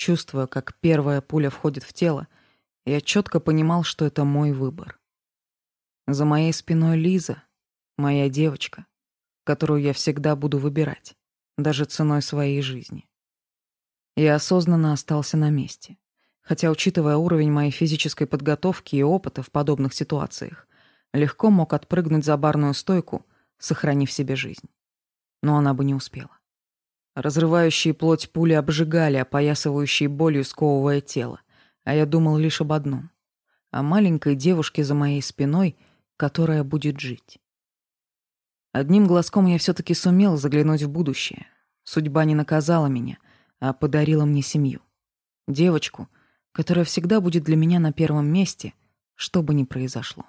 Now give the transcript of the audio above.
Чувствуя, как первая пуля входит в тело, я четко понимал, что это мой выбор. За моей спиной Лиза, моя девочка, которую я всегда буду выбирать, даже ценой своей жизни. Я осознанно остался на месте, хотя, учитывая уровень моей физической подготовки и опыта в подобных ситуациях, легко мог отпрыгнуть за барную стойку, сохранив себе жизнь. Но она бы не успела. Разрывающие плоть пули обжигали, опоясывающие болью сковывая тело. А я думал лишь об одном. О маленькой девушке за моей спиной, которая будет жить. Одним глазком я все-таки сумел заглянуть в будущее. Судьба не наказала меня, а подарила мне семью. Девочку, которая всегда будет для меня на первом месте, что бы ни произошло.